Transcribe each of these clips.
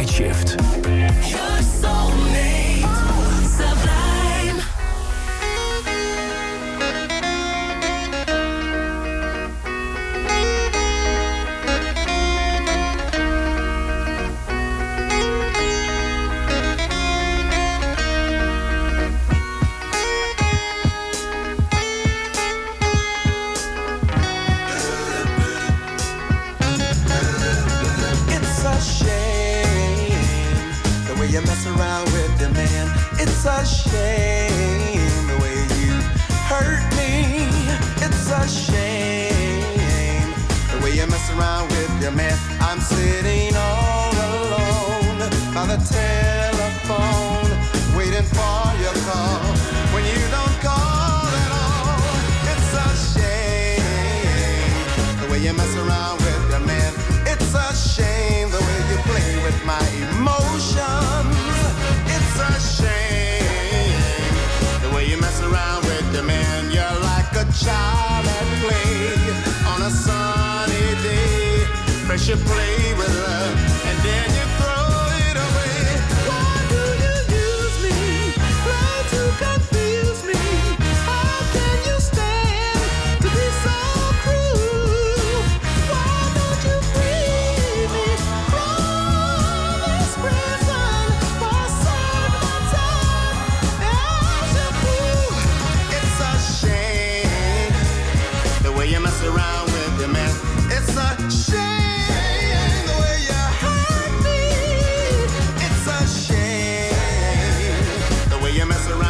Night mess around.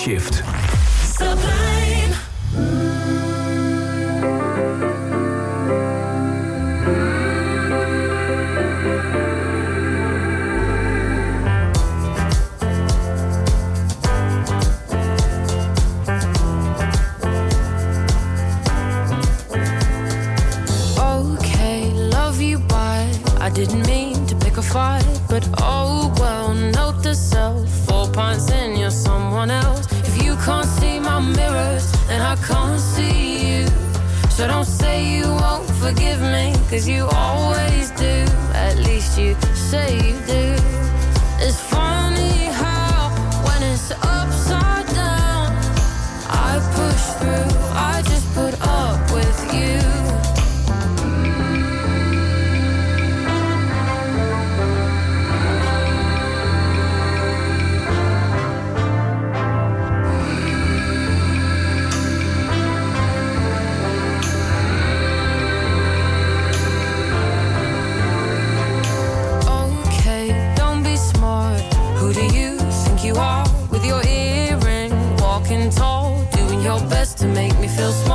Shift. Me, cause you always do. At least you say you do. feels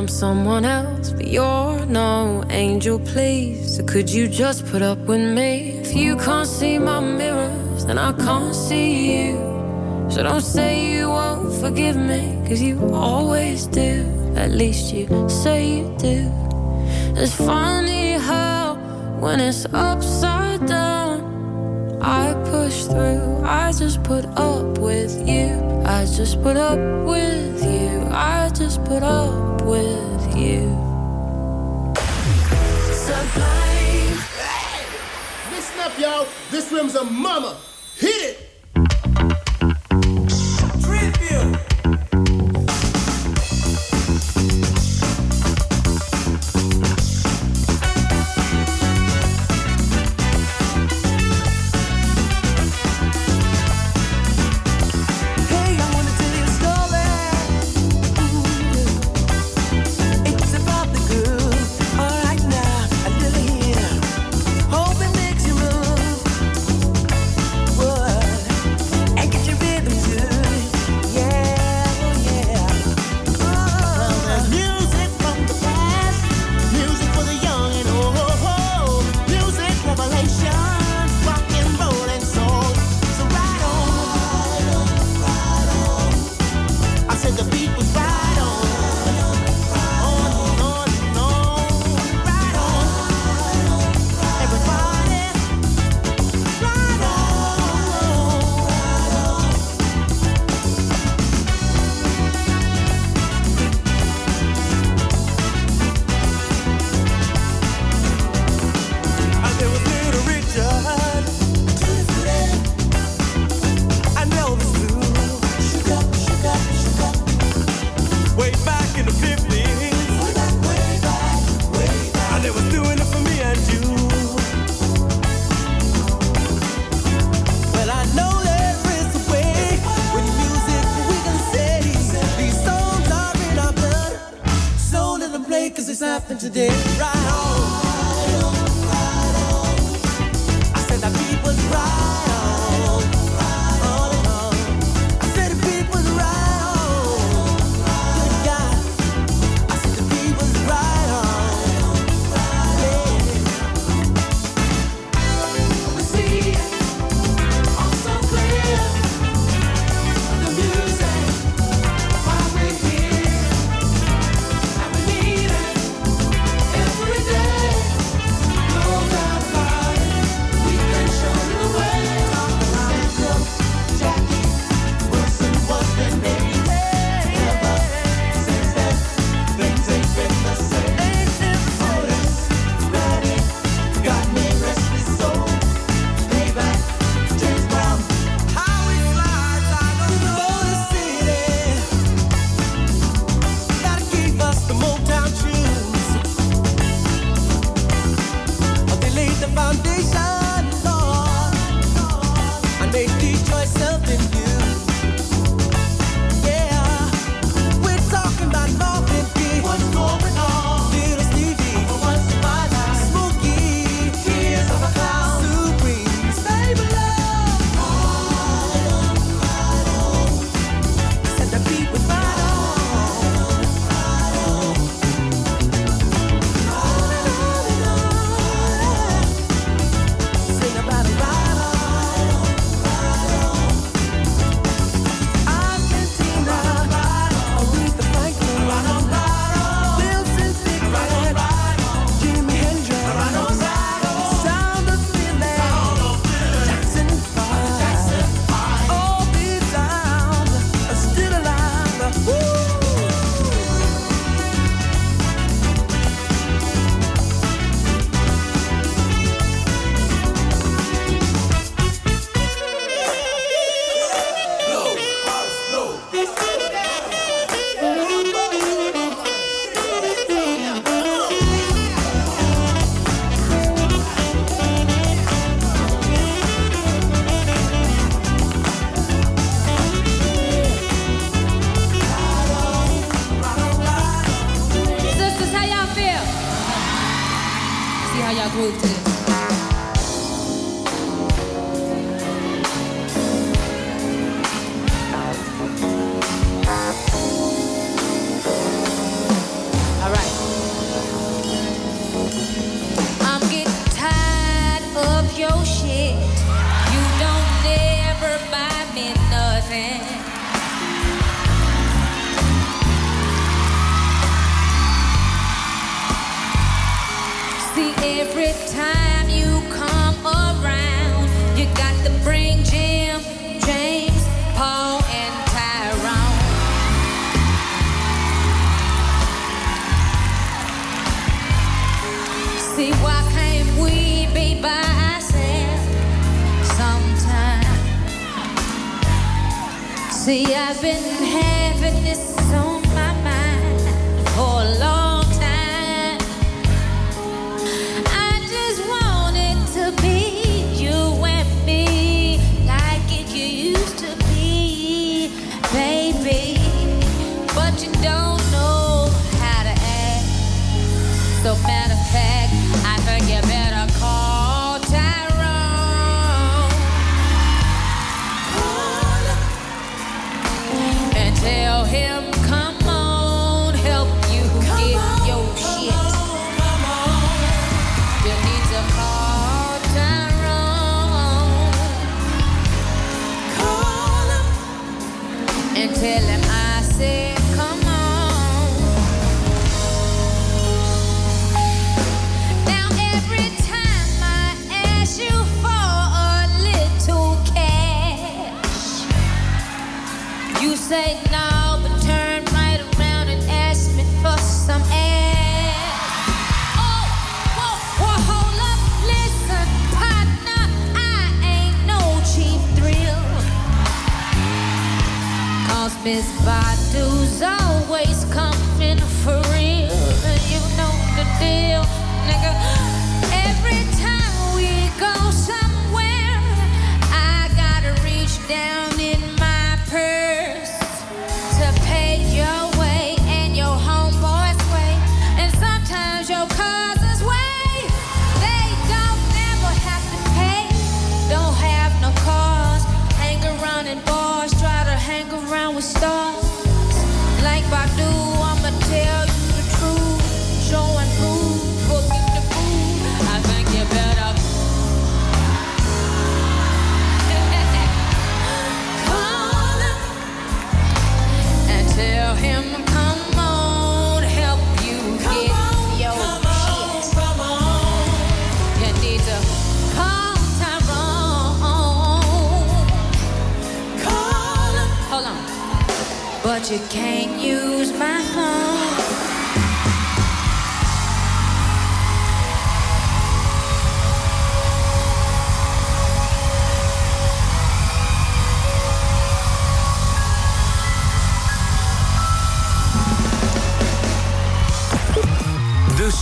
I'm someone else, but you're no angel, please. So could you just put up with me? If you can't see my mirrors, then I can't see you. So don't say you won't forgive me, cause you always do. At least you say you do. It's funny how, when it's upside down, I push through. I just put up with you. I just put up with just put up with you. Sublime. Listen up, y'all. This room's a mama.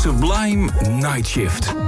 Sublime Night Shift.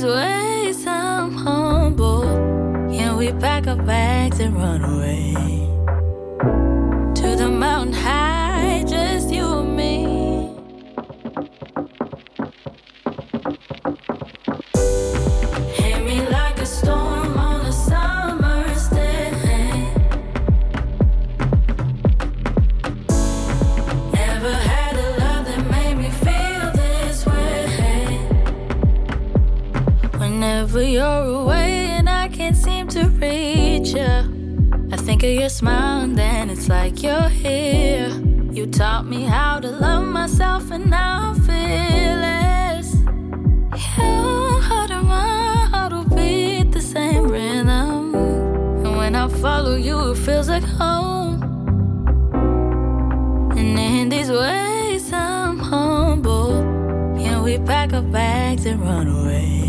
These ways, I'm humble. Can we pack our bags and run away? Of your smile and then it's like you're here. You taught me how to love myself and now I feel less. Your heart and my heart will beat the same rhythm. And when I follow you, it feels like home. And in these ways, I'm humble. Can we pack our bags and run away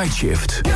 Nightshift.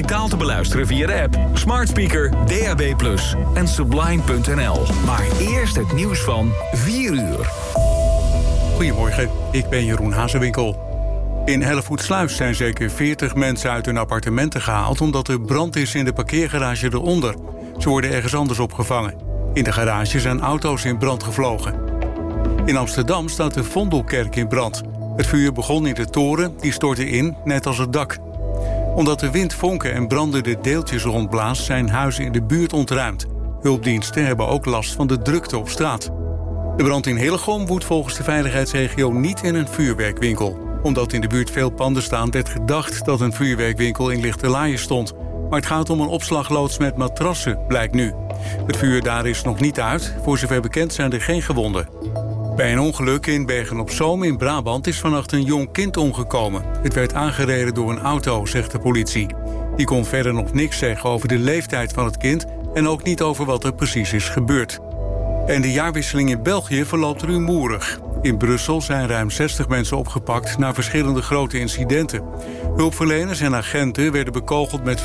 Digitaal te beluisteren via de app, smart speaker, DAB+, en sublime.nl. Maar eerst het nieuws van 4 uur. Goedemorgen, ik ben Jeroen Hazewinkel. In Hellevoetsluis zijn zeker 40 mensen uit hun appartementen gehaald... omdat er brand is in de parkeergarage eronder. Ze worden ergens anders opgevangen. In de garage zijn auto's in brand gevlogen. In Amsterdam staat de Vondelkerk in brand. Het vuur begon in de toren, die stortte in, net als het dak omdat de wind vonken en brandende deeltjes rondblaast... zijn huizen in de buurt ontruimd. Hulpdiensten hebben ook last van de drukte op straat. De brand in Hillegom woedt volgens de veiligheidsregio niet in een vuurwerkwinkel. Omdat in de buurt veel panden staan, werd gedacht dat een vuurwerkwinkel in Lichterlaaien stond. Maar het gaat om een opslagloods met matrassen, blijkt nu. Het vuur daar is nog niet uit. Voor zover bekend zijn er geen gewonden. Bij een ongeluk in Bergen-op-Zoom in Brabant is vannacht een jong kind omgekomen. Het werd aangereden door een auto, zegt de politie. Die kon verder nog niks zeggen over de leeftijd van het kind... en ook niet over wat er precies is gebeurd. En de jaarwisseling in België verloopt rumoerig. In Brussel zijn ruim 60 mensen opgepakt na verschillende grote incidenten. Hulpverleners en agenten werden bekogeld met